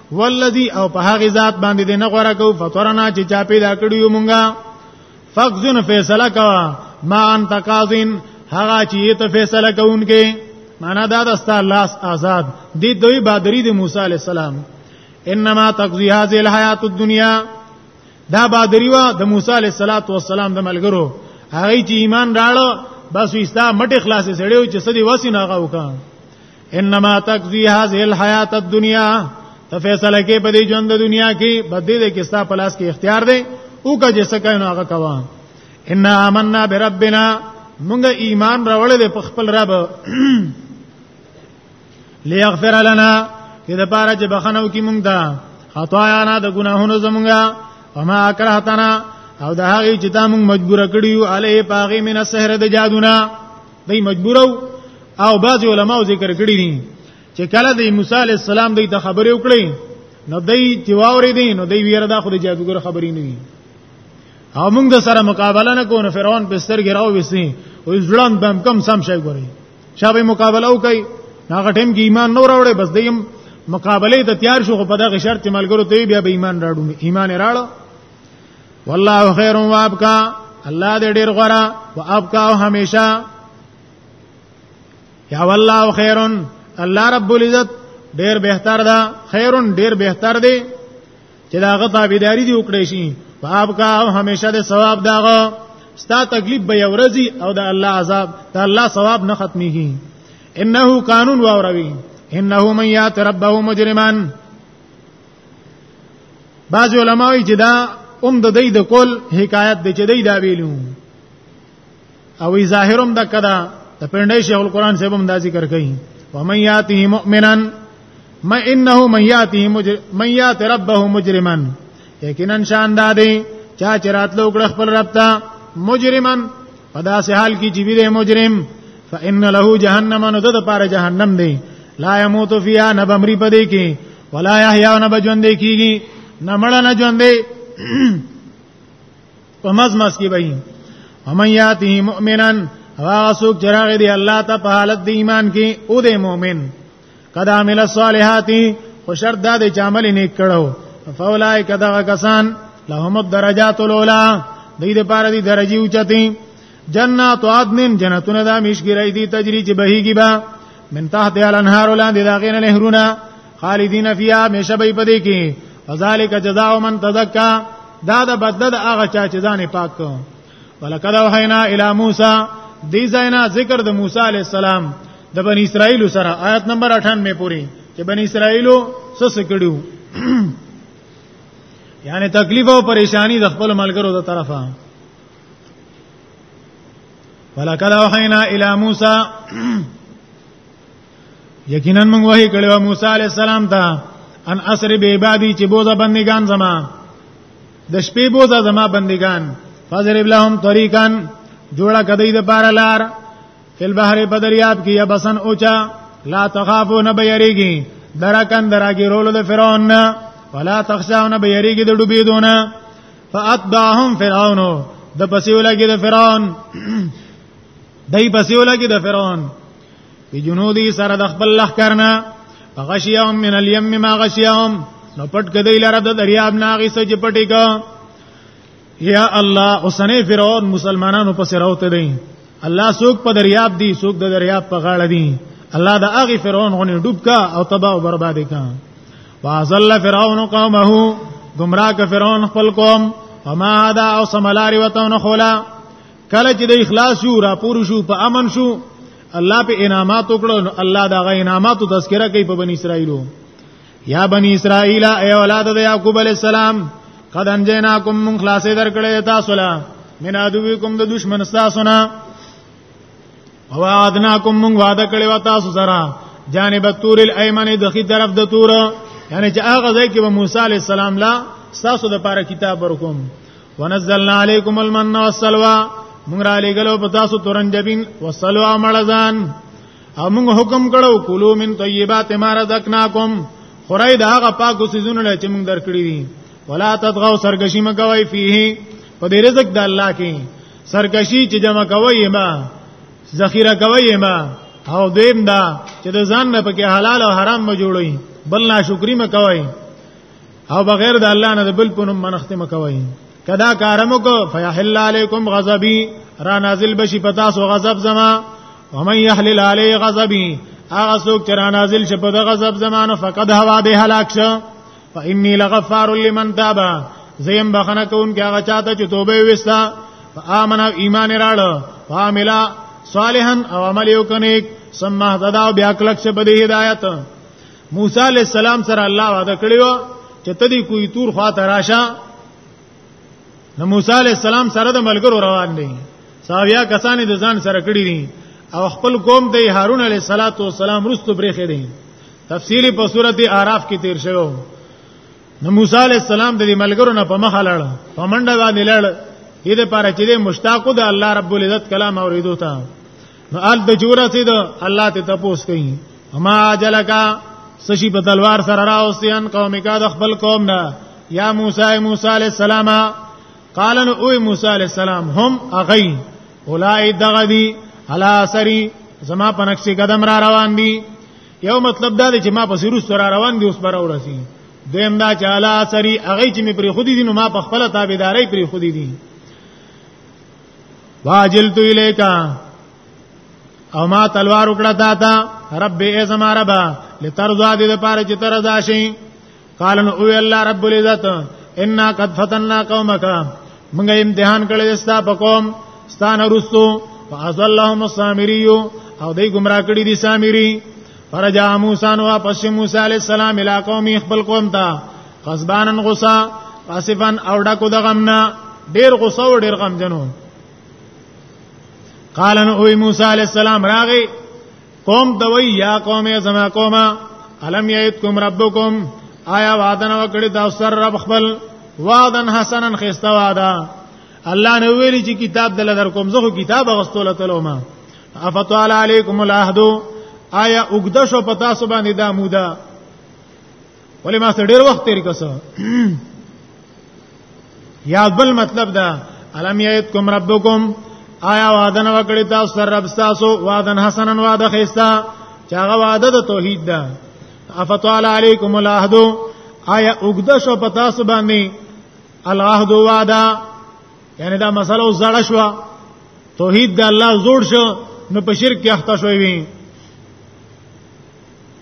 والذي او په هغه ذات باندې دې نه غوړه کو فطرنا چې چا پیدا کړیو مونږه فقزن فیصله کوا ما انت قاضین هغه چې ته فیصله کوونکې معنا دا دستا لاس آزاد دې دوی بادری د موسی علی السلام انما تقضی هذه الحیات الدنیا دا بادری وا د موسی علی السلام د ملګرو هغه چې ایمان راړو بس وستا مټ اخلاص سړیو چې سدي وسی نه غوکا انما تقضي هذه الحیات الدنیا ته فیصله کې په دې ژوند د دنیا کې بدې دې کې ستا پلاس کې اختیار دی او که جسه کینو هغه کوا ان آمنا بربنا موږ ایمان راوړل دې په خپل رب ليغفر لنا کې د پاره چې بخنو کې موږ دا خطایا نه د ګناهونو زمونږه وما اکرهتنا او د هغه چې تا موږ مجبور کړیو علی پاغي من سحر د جادونا دی مجبور او بعض علماو ذکر کړی دي چې کله د موسی علی السلام دوی ته خبرې وکړي نو دوی چې واورې دي نو دوی ویره دا خو د جادوګر خبرې نه دي او موږ د سره مقابله نه کوو فرعون په سترګې راو وسی او ځلان بم کم سم شي ګوري شابه مقابله وکړي هغه ټیم کې ایمان نور راوړي بس دیم مقابله ته تیار شو په دغه شرط ملګرو ته بیا به ایمان راړو ایمان راړو والله خیر و ابقا الله دې ډیر غره او ابقا او همیشه یا والله خیر الله رب العزت ډیر بهتر ده خیرون ډیر بهتر دی چې دا غطا بيداری دی وکړې شي او ابقا او همیشه دې ثواب داغه ستا تکلیف به یورزی او د الله عذاب د الله ثواب نه ختميږي انه قانون واوروي انه من یات ربه مجرمان بعض علما وی چې دا اوم د دې د کول حکایت د چې دې دا ویلو او ای ظاهرم د کدا د پندې شیخ القرآن صاحب هم دا ذکر کوي ومن یاته مؤمنا ما انه من یاته مجرم من یات ربه مجرما یقینا شان دادې چا چرات لوګ خپل رب ته مجرمن پدا سه حال کی جیوی دے مجرم فإن له جهنم نو د پاره جهنم دی لا يموت فيها نبمري پدې کې ولا يحيون بجوند کیږي نه مړ نه ژوند په مزمس کې وایي ومن یاته مؤمنا واسوک چراغ دی الله ته په حالت د ایمان کې او د مؤمن قد عمل الصالحات خو شرط دا دی چې عمل نیک کړو فاولائک دغه کسان لهم الدرجات الاولى دې لپاره دي درجه اوچتي جنات عدن جنتون دا مشګری دی تجری چې بهیږي با من تحت الانهار لاندې دا غین نهرونه خالدین فیها مشبې پدې کې وذالک جزاء من تزکا دا د بدل هغه چا چې ځان پاک کو ولقد وحینا الی موسی دی زینا ذکر د موسی علی السلام د بنی اسرائیل سره آیت نمبر 98 پوری چې بنی اسرائیلو سس کړیو یعنی تکلیف او پریشانی د خپل ملګرو د طرفه ولکد وحینا الی موسی یقینا موږ وحی کړو موسی علی السلام ته ان اسر به عبادی چې بوزا بندگان زما د شپې بوزا زما بندگان فضرب لهم طریقا جوړه کدی د پار لار فل بحر بدریاب کې یا بسن اوچا لا تخافو نه بیریږي درکن دراګي رول د فرعون ولا تخشاو نه بیریږي د ډوبې دونه فاتبعهم فرعون د پسې ولګي د فرعون دای پسې ولګي د فرعون په جنودي سره د خپل لخ کرنا غشيهم من اليم ما غشيهم نو پټ کدی لره د دریاب ناغي سج پټی کا یا الله اوسنه فرعون مسلمانانو پسې راوته دی الله سوق په دریاب دی سوق د دریاب په غاړه دی الله د هغه فرعون غونې ډوب کا او تباہ او برباد کا فازل فرعون قومه گمراه ک فرعون خپل قوم فما دا او سملاری وتون خولا کله چې د اخلاص شو را پور شو په امن شو الله په انعامات وکړو الله دا غ انعامات تذکرہ کوي په بنی اسرائیلو یا بنی اسرائیل ای اولاد د یعقوب علی السلام قد انجیناکم من خلاصې درکړې تاسو لا من ادویکم د دشمن تاسو نه وعدناکم من وعده کړی و تاسو سره جانب تور الایمن د خي طرف د تور یعنی چې هغه ځای کې موسی علی السلام لا تاسو د پاره کتاب ورکوم ونزلنا علیکم المن والسلوى موږ را لګلو په تاسو تورنجبین وسلوا مړزان او موږ حکم کړو کلو من طیبات ما رزقناکم خورای دا هغه پاکو سيزونه چې موږ درکړي دي ولا تطغوا سرګشی مکوای فيه په دې رزق د الله کې سرکشي چې جمع کوي ما ذخیره کوي ما او دیم دا چې د ځان نه پکې حلال او حرام ما جوړوي بل ناشکری ما کوي او بغیر د الله نه بل په نوم منخت ما کوي کدا کارمو کو فیحل علیکم غضبی را نازل بشي پتا سو غضب زما ومن يحلل علی غضبی هغه څوک چې را نازل شي په غضب زمانه فقد هوا به هلاک شه فإني لغفار لمن تاب زیم بخنه کون کې هغه چاته چې توبه وستا فآمن او ایمان راړ فاملا صالحا او عمل یو کنیک ثم هدا بیا کلک شه بده هدایت موسی علی السلام سره الله وعده کړیو چې تدی کوی تور خوا تراشا نو موسی علی السلام سره د ملګرو روان دي ساویا کسانې د ځان سره کړی دي او خپل قوم ته هارون علی السلام رستو برېخې دي تفصیلی په سورته اعراف کې تیر شوی نو موسی علی السلام د دې ملګرو نه په مخ لاړ په منډه باندې لاړ دې لپاره چې دې مشتاقو د الله رب العزت کلام اوریدو ته نو ال د جوره سي د الله ته تپوس کوي اما جلکا سشي په تلوار سره راوستيان قوم کا د خپل قوم نه یا موسی موسی علی السلام قال نو او موسی علی السلام هم اغي اولای دغدي علا سری زما پنکسی قدم را روان دي یو مطلب دا دی چې ما په سیروس تر روان دی اوس پر ورسی دویم دا چې علا اثری هغه چې می پرې خودي دي نو ما په خپل تابعداري پرې خودي دي واجلت الیکا او ما تلوار وکړه تا ته رب ای زما رب لترضا دې لپاره چې ترضا شي قال نو او الله رب العزت ان قد فتننا قومك موږ امتحان کړی ستا په قوم ستان رسو فاصلهم السامري او دې گمراه کړی دي سامري فرجا موسی نو واپس موسی عليه السلام اله قوم خپل قوم ته غضبانن غصه پاسفن او ډکو د غمنا ډیر غصه او ډیر غم جنو قال نو موسی عليه السلام راغی قوم دوی یا قوم زما قوما الم یئتکم ربکم آیا وعدن وکړی تاسو سره رب خپل وعدن حسنن خستا وعده الله نو ویلی چې کتاب دل در کوم زه کتاب غستول تلو ما افتوال علیکم العهد آیا وګد شو پتا سو باندې دا مودا ولې ما سره ډېر وخت تیر کسه یا بل مطلب دا الم یعدکم ربکم آیا وعده نه وکړی تاسو سره رب تاسو وعده حسنن وعده خيستا چې هغه وعده د توحید ده افتوال علیکم العهد آیا وګد شو پتا سو باندې العهد وعده یعنی دا مسله او زړه شو توحید د الله جوړ شو نو په شرک کې اخته شوی وي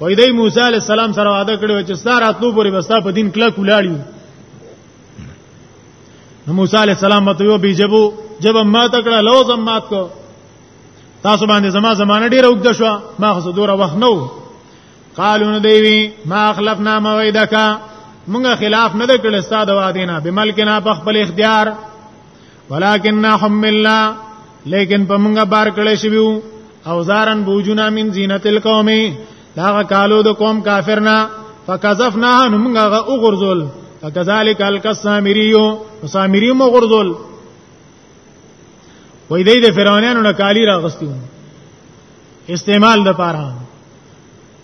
وای دی موسی علی السلام سره وعده کړو چې ستاره اتلو پورې بستا په دین کله کولاړي نو موسی علی السلام ته یو بیجبو جب ما تکړه لو زمات کو تاسو باندې زما زمانه ډیره وګد شو ما خو دوره وخت نو قالو نو دیوی ما خلفنا موعدک مونږه خلاف نه کړل استاد وادینا بملکنا په خپل اختیار ولکن حملنا لیکن په موږ بار کړی شویو او زارن بوجونا من زینت القوم دا کالو د قوم کافرنا فکذفنا موږ غ او غرزول فکذالک الکسامریو سامری مو غرزول وې دې د فرعونانو نه کالی راغستیو استعمال د پاره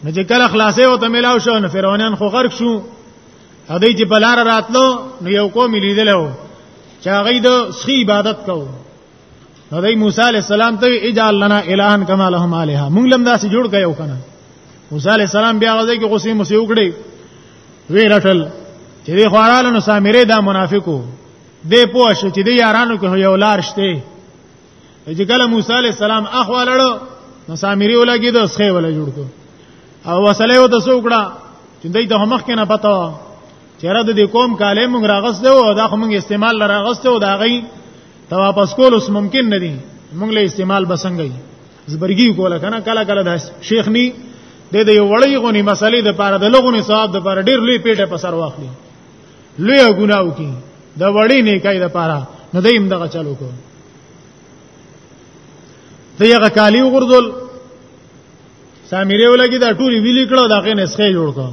نو چې کله خلاصې او ته ملاو شو نو فرعونان خو غرق شو هدی چې بلار راتلو نو یو قوم لیدلو چې هغه د سخی عبادت کوو نو دای موسی علی السلام ته اجعل لنا الهان کما لهم الها موږ لم داسې جوړ کایو کنه موسی علی السلام بیا غځي کې غصې مو سیوکړي وی رټل چې دی خوړاله نو سامری دا منافقو دی پوه شو چې دی یارانو کې یو لار شته چې کله موسی علی السلام اخوالړو نو سامری ولګي د سخه ولا جوړ کو او وسله و د سوکړه چې دای ته مخ کې نه پتا چیرې د دې قوم کاله موږ راغسته او دا خو موږ استعمال لراغسته او دا غي ته واپس کول اوس ممکن نه دي موږ له استعمال بسنګي زبرګي کوله کنه کله کله د شیخ ني د دې وړي غوني مسلې د پاره د لغونی ثواب د پاره ډیر لوی پیټه په سر واخلي لوی ګناو کی د وړي نه کوي د پاره نه دیم دغه چلو کو ته یې غکالی وګردل سامریو لګي دا ټول ویلی کړو دا کې نسخه جوړ کړو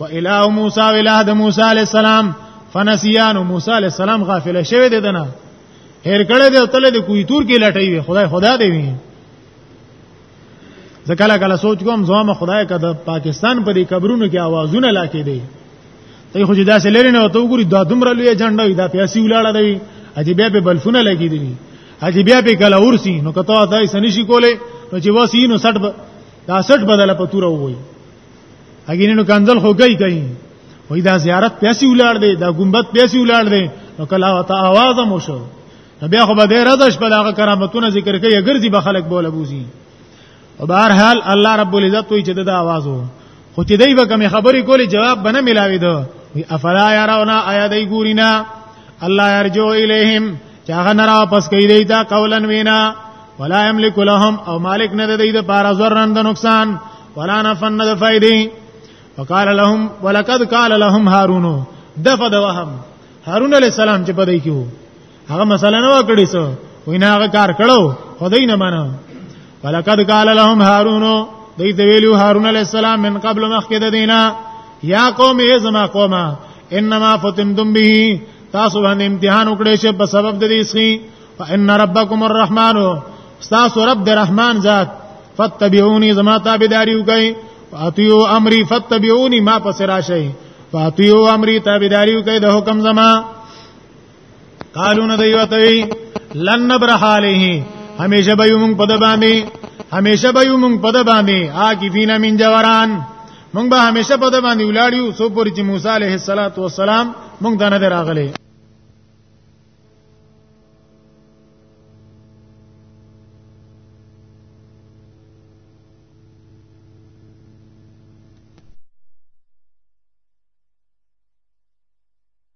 و اله موسی و اله د موسی علی السلام فنسیان موسی علی السلام غافل شوی دی دنه هر کړه دی تل د کوی تور کې لټوي وي خدای خدا دی وي ځکه لا کله سوچ کوم زما خدای کده پاکستان په دې قبرونو کې आवाजونه لا کې دی ته خو جدا سره لري نه ته وګوري دا دومره لوی جنډه وي دا پیاسي ولاړه دی اجي بیا په بلفونه لګي دي اجي بیا په کله ورسي نو کته دای سنشي کوله نو چې وسینو 60 دا 60 بدله پتوره وای اګینه نو کاندل خو گئی گئی وای دا زیارت پیسې ولاړ دی دا ګمبت پیسې ولاړ دی نو کله او ته आवाज مو شو بیا خو به ډیر دش په هغه کرامتونه ذکر کوي ګرځي به خلک بوله بوزي او بهر حال الله رب العزت وی چې دا आवाज وو خو چې دای به کوم خبرې کولې جواب بنه ملاوي دو وی افلا يرون ايا دای ګورینا الله يرجو اليهم چې هغه نه واپس کوي دی دا قولن وینا ولا یملک لهم او مالک نه دی د پارا زرن د نقصان ولا نفن نه د فائدې وقال لهم ولقد قال لهم هارون دفد وهم هارون علی السلام چې پدې کیو هغه مسله نه وکړي سو وینا هغه کار کړو خدای نه منو ولقد قال لهم هارون دوی ته ویلو هارون علی السلام من قبل مخکې د دینه یا قوم ای زما قومه انما فتنتم به تاسو باندې امتحان وکړي چې په سبب د دې سخي فإن ربکم الرحمن تاسو رب د رحمان ذات فتبعوني زما تابعداري وکړي فاتیو امری فتبعوني ما پس راشي فاتیو امری تابعداري وکړي د حکم زما قالو نه دیو توي لن نبرح عليه همیشه به یوم په د باندې همیشه به یوم په د باندې عاکفین من جوران مونږ به همیشه په د باندې ولاړ یو څو پورې چې موسی علیه السلام مونږ ته نه راغلی